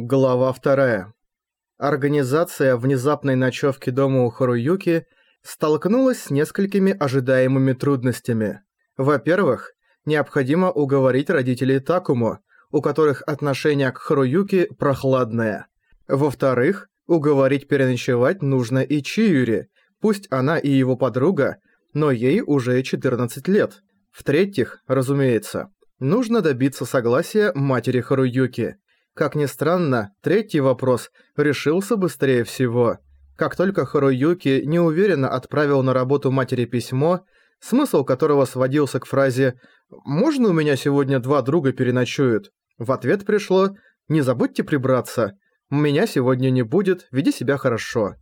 Глава вторая. Организация внезапной ночевки дома у Харуюки столкнулась с несколькими ожидаемыми трудностями. Во-первых, необходимо уговорить родителей Такумо, у которых отношение к Харуюке прохладное. Во-вторых, уговорить переночевать нужно и Чиюри, пусть она и его подруга, но ей уже 14 лет. В-третьих, разумеется, нужно добиться согласия матери Харуюки – как ни странно, третий вопрос решился быстрее всего. Как только Харуюки неуверенно отправил на работу матери письмо, смысл которого сводился к фразе «Можно у меня сегодня два друга переночуют?» В ответ пришло «Не забудьте прибраться. Меня сегодня не будет, веди себя хорошо».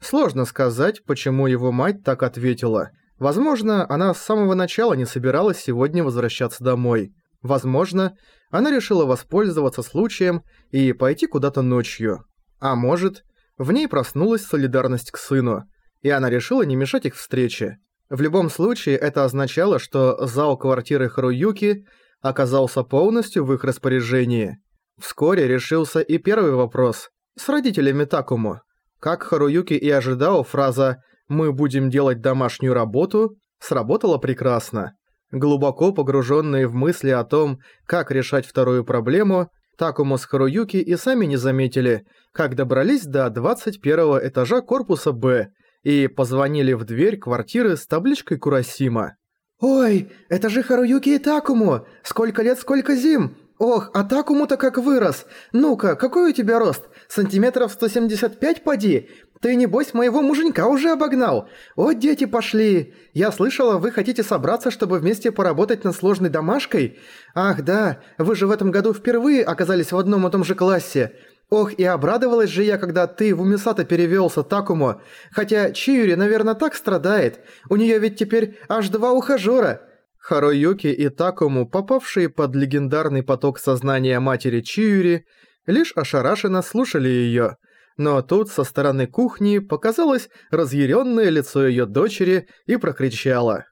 Сложно сказать, почему его мать так ответила. Возможно, она с самого начала не собиралась сегодня возвращаться домой. Возможно, она решила воспользоваться случаем и пойти куда-то ночью. А может, в ней проснулась солидарность к сыну, и она решила не мешать их встрече. В любом случае, это означало, что зал квартиры Харуюки оказался полностью в их распоряжении. Вскоре решился и первый вопрос с родителями Такому. Как Харуюки и ожидал, фраза «мы будем делать домашнюю работу» сработала прекрасно. Глубоко погруженные в мысли о том, как решать вторую проблему, Такому с Харуюки и сами не заметили, как добрались до 21 этажа корпуса «Б» и позвонили в дверь квартиры с табличкой «Курасима». «Ой, это же Харуюки и Такому! Сколько лет, сколько зим! Ох, а Такому-то как вырос! Ну-ка, какой у тебя рост? Сантиметров 175 поди? Ты, небось, моего муженька уже обогнал. О, дети пошли. Я слышала, вы хотите собраться, чтобы вместе поработать над сложной домашкой? Ах, да, вы же в этом году впервые оказались в одном и том же классе. Ох, и обрадовалась же я, когда ты в Умисата перевелся Такому. Хотя Чиюри, наверное, так страдает. У нее ведь теперь аж два ухажера. Харуюки и Такому, попавшие под легендарный поток сознания матери Чиюри, лишь ошарашенно слушали её. Но тут со стороны кухни показалось разъяренное лицо ее дочери и прокричала.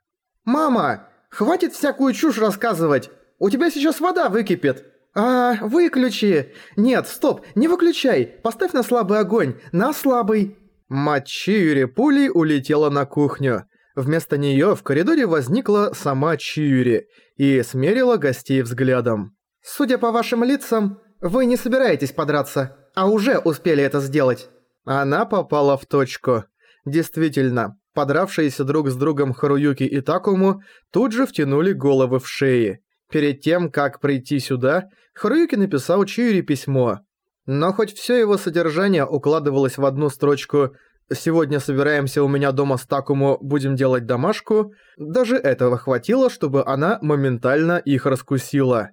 «Мама, хватит всякую чушь рассказывать! У тебя сейчас вода выкипит!» «А, выключи! Нет, стоп, не выключай! Поставь на слабый огонь, на слабый!» Мать Чиюри пулей улетела на кухню. Вместо неё в коридоре возникла сама Чиюри и смерила гостей взглядом. «Судя по вашим лицам, вы не собираетесь подраться, а уже успели это сделать». Она попала в точку. Действительно, подравшиеся друг с другом Харуюки и Такому тут же втянули головы в шеи. Перед тем, как прийти сюда, Харуюки написал Чиури письмо. Но хоть все его содержание укладывалось в одну строчку «Сегодня собираемся у меня дома с Такому, будем делать домашку», даже этого хватило, чтобы она моментально их раскусила.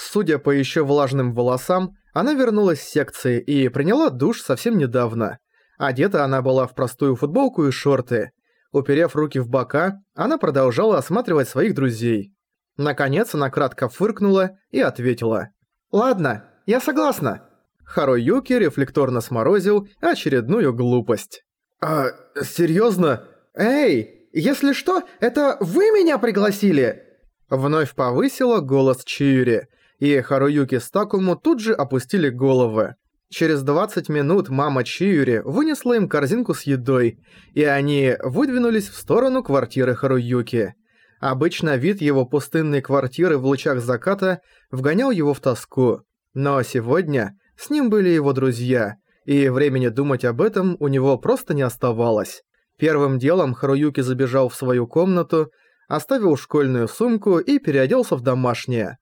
Судя по еще влажным волосам, она вернулась с секции и приняла душ совсем недавно. Одета она была в простую футболку и шорты. Уперев руки в бока, она продолжала осматривать своих друзей. Наконец она кратко фыркнула и ответила. «Ладно, я согласна». Харуюки рефлекторно сморозил очередную глупость. «А, серьёзно? Эй, если что, это вы меня пригласили?» Вновь повысила голос Чиури, и Харуюки с Такому тут же опустили головы. Через 20 минут мама Чиюри вынесла им корзинку с едой, и они выдвинулись в сторону квартиры Харуюки. Обычно вид его пустынной квартиры в лучах заката вгонял его в тоску. Но сегодня с ним были его друзья, и времени думать об этом у него просто не оставалось. Первым делом Харуюки забежал в свою комнату, оставил школьную сумку и переоделся в домашнее.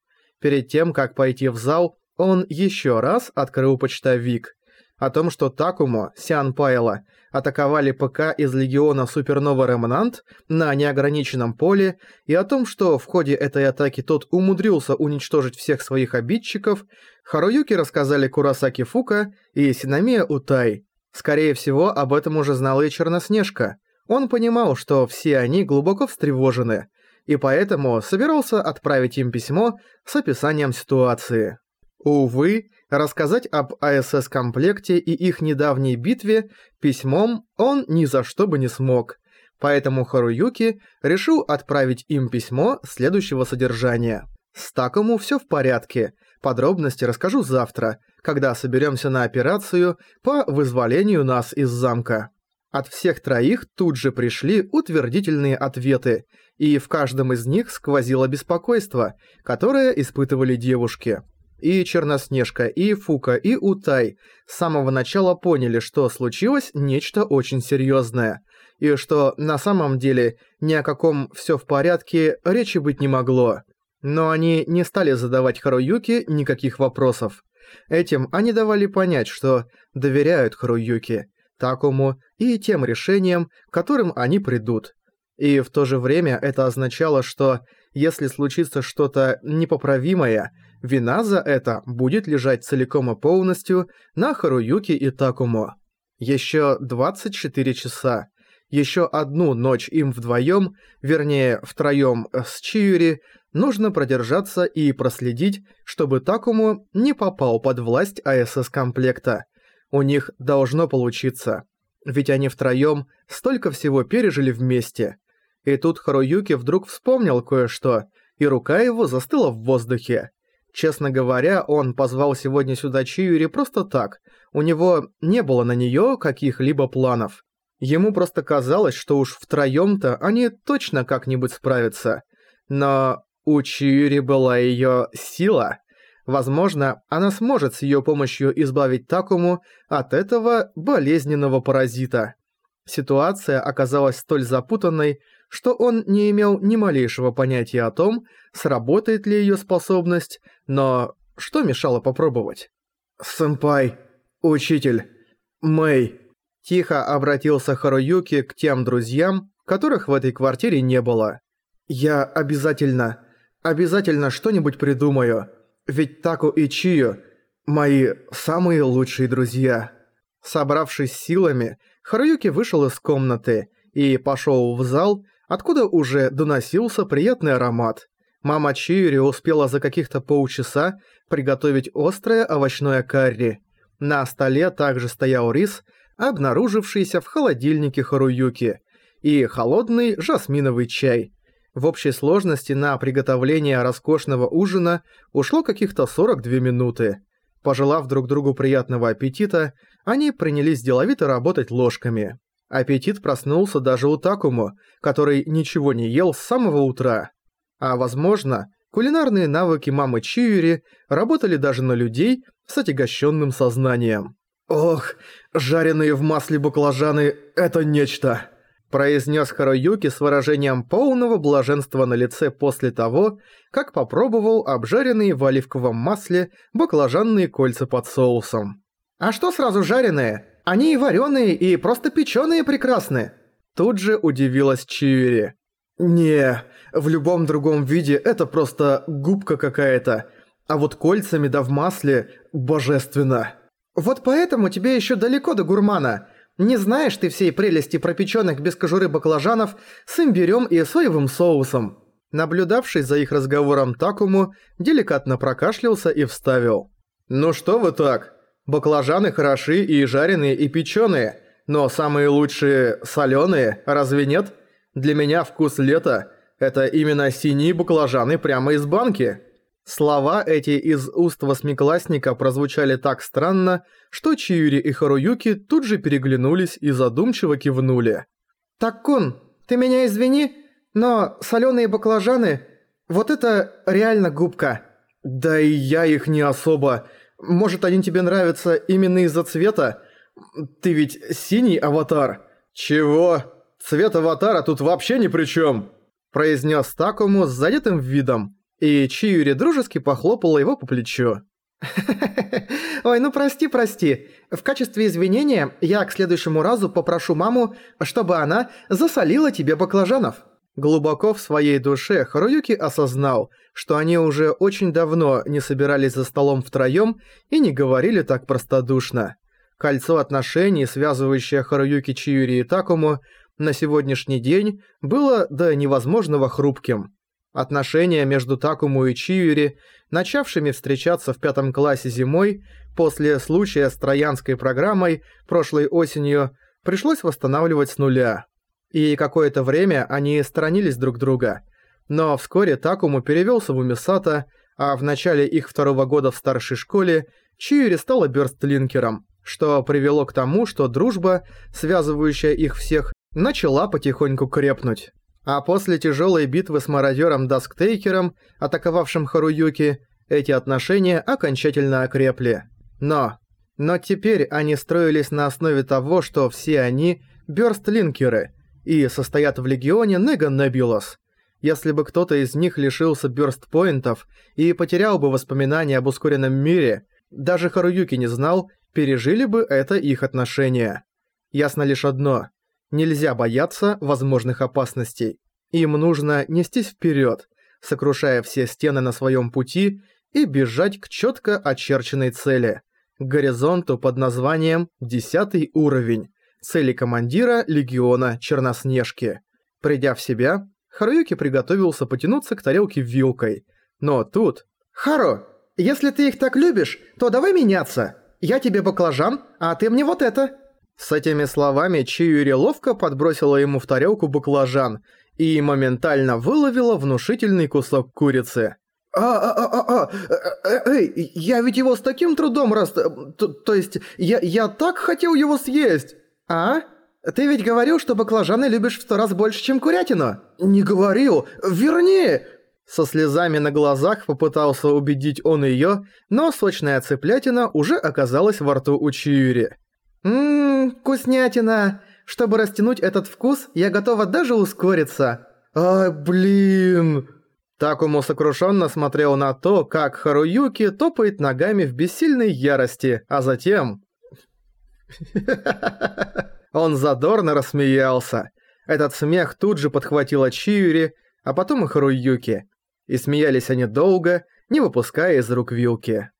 Перед тем, как пойти в зал, он еще раз открыл почтовик. О том, что Такумо, Сиан Пайла, атаковали ПК из Легиона Супернова Ремнант на неограниченном поле, и о том, что в ходе этой атаки тот умудрился уничтожить всех своих обидчиков, Харуюки рассказали Курасаки Фука и Синамия Утай. Скорее всего, об этом уже знала и Черноснежка. Он понимал, что все они глубоко встревожены, и поэтому собирался отправить им письмо с описанием ситуации. Увы, рассказать об АСС-комплекте и их недавней битве письмом он ни за что бы не смог, поэтому Харуюки решил отправить им письмо следующего содержания. С Такому всё в порядке, Подробности расскажу завтра, когда соберемся на операцию по вызволению нас из замка. От всех троих тут же пришли утвердительные ответы, и в каждом из них сквозило беспокойство, которое испытывали девушки. И Черноснежка, и Фука, и Утай с самого начала поняли, что случилось нечто очень серьезное, и что на самом деле ни о каком «всё в порядке» речи быть не могло. Но они не стали задавать Харуюке никаких вопросов. Этим они давали понять, что доверяют Харуюке, Такому и тем решениям, к которым они придут. И в то же время это означало, что если случится что-то непоправимое, вина за это будет лежать целиком и полностью на Харуюке и Такому. Еще 24 часа. Еще одну ночь им вдвоем, вернее, втроем с Чиюри, нужно продержаться и проследить, чтобы Такому не попал под власть АСС-комплекта. У них должно получиться. Ведь они втроем столько всего пережили вместе. И тут Харуюки вдруг вспомнил кое-что, и рука его застыла в воздухе. Честно говоря, он позвал сегодня сюда Чиюри просто так. У него не было на неё каких-либо планов. Ему просто казалось, что уж втроём-то они точно как-нибудь справятся. Но у Чиюри была её сила. Возможно, она сможет с её помощью избавить Такому от этого болезненного паразита. Ситуация оказалась столь запутанной, что он не имел ни малейшего понятия о том, сработает ли её способность, но что мешало попробовать? «Сэмпай, учитель, Мэй», – тихо обратился Харуюки к тем друзьям, которых в этой квартире не было. «Я обязательно, обязательно что-нибудь придумаю. Ведь Таку и Чию – мои самые лучшие друзья». Собравшись силами, Харуюки вышел из комнаты и пошел в зал, откуда уже доносился приятный аромат. Мама Чиури успела за каких-то полчаса приготовить острое овощное карри. На столе также стоял рис, обнаружившийся в холодильнике Харуюки, и холодный жасминовый чай – в общей сложности на приготовление роскошного ужина ушло каких-то 42 минуты. Пожелав друг другу приятного аппетита, они принялись деловито работать ложками. Аппетит проснулся даже у Такому, который ничего не ел с самого утра. А возможно, кулинарные навыки мамы Чиури работали даже на людей с отягощенным сознанием. «Ох, жареные в масле баклажаны – это нечто!» Произнес Харуюки с выражением полного блаженства на лице после того, как попробовал обжаренные в оливковом масле баклажанные кольца под соусом. «А что сразу жареные? Они и вареные, и просто печеные прекрасны!» Тут же удивилась Чиури. «Не, в любом другом виде это просто губка какая-то, а вот кольцами да в масле божественно!» «Вот поэтому тебе еще далеко до гурмана!» Не знаешь ты всей прелести пропечённых без кожуры баклажанов с имбирём и соевым соусом». Наблюдавший за их разговором Такому, деликатно прокашлялся и вставил. «Ну что вы так? Баклажаны хороши и жареные, и печёные, но самые лучшие солёные, разве нет? Для меня вкус лета – это именно синие баклажаны прямо из банки». Слова эти из уст восьмиклассника прозвучали так странно, что Чиюри и Харуюки тут же переглянулись и задумчиво кивнули. «Так-кун, ты меня извини, но соленые баклажаны – вот это реально губка». «Да и я их не особо. Может, они тебе нравятся именно из-за цвета? Ты ведь синий аватар». «Чего? Цвет аватара тут вообще ни при чем», – произнес Такому с задетым видом и Чиюри дружески похлопала его по плечу. «Ой, ну прости, прости. В качестве извинения я к следующему разу попрошу маму, чтобы она засолила тебе баклажанов». Глубоко в своей душе Харуюки осознал, что они уже очень давно не собирались за столом втроём и не говорили так простодушно. Кольцо отношений, связывающее Харуюки Чиюри и Такому, на сегодняшний день было до невозможного хрупким. Отношения между Такому и Чиюри, начавшими встречаться в пятом классе зимой, после случая с троянской программой прошлой осенью, пришлось восстанавливать с нуля. И какое-то время они сторонились друг друга. Но вскоре Такому перевелся в Умисата, А в начале их второго года в старшей школе Чиури стала бёрстлинкером, что привело к тому, что дружба, связывающая их всех, начала потихоньку крепнуть. А после тяжелой битвы с мародером Дасктейкером, атаковавшим Харуюки, эти отношения окончательно окрепли. Но... Но теперь они строились на основе того, что все они – бёрстлинкеры и состоят в легионе Нега Небулос. Если бы кто-то из них лишился бёрстпоинтов и потерял бы воспоминания об ускоренном мире, даже Харуюки не знал, пережили бы это их отношения. Ясно лишь одно – нельзя бояться возможных опасностей. Им нужно нестись вперед, сокрушая все стены на своем пути и бежать к четко очерченной цели – к горизонту под названием «Десятый уровень» цели командира легиона Черноснежки. Придя в себя, Харуюки приготовился потянуться к тарелке вилкой. Но тут... «Хару, если ты их так любишь, то давай меняться. Я тебе баклажан, а ты мне вот это». С этими словами Чиюри ловко подбросила ему в тарелку баклажан и моментально выловила внушительный кусок курицы. «А-а-а-а-а! Эй, я ведь его с таким трудом раз... То, то есть, я, я так хотел его съесть!» «А? Ты ведь говорил, что баклажаны любишь в сто раз больше, чем курятину?» «Не говорил! Верни!» Со слезами на глазах попытался убедить он её, но сочная цыплятина уже оказалась во рту у Чиюри. «Ммм, вкуснятина! Чтобы растянуть этот вкус, я готова даже ускориться!» «Ай, блин!» Такому сокрушенно смотрел на то, как Харуюки топает ногами в бессильной ярости, а затем... Он задорно рассмеялся. Этот смех тут же подхватила Чиури, а потом и Харуюки. И смеялись они долго, не выпуская из рук вилки.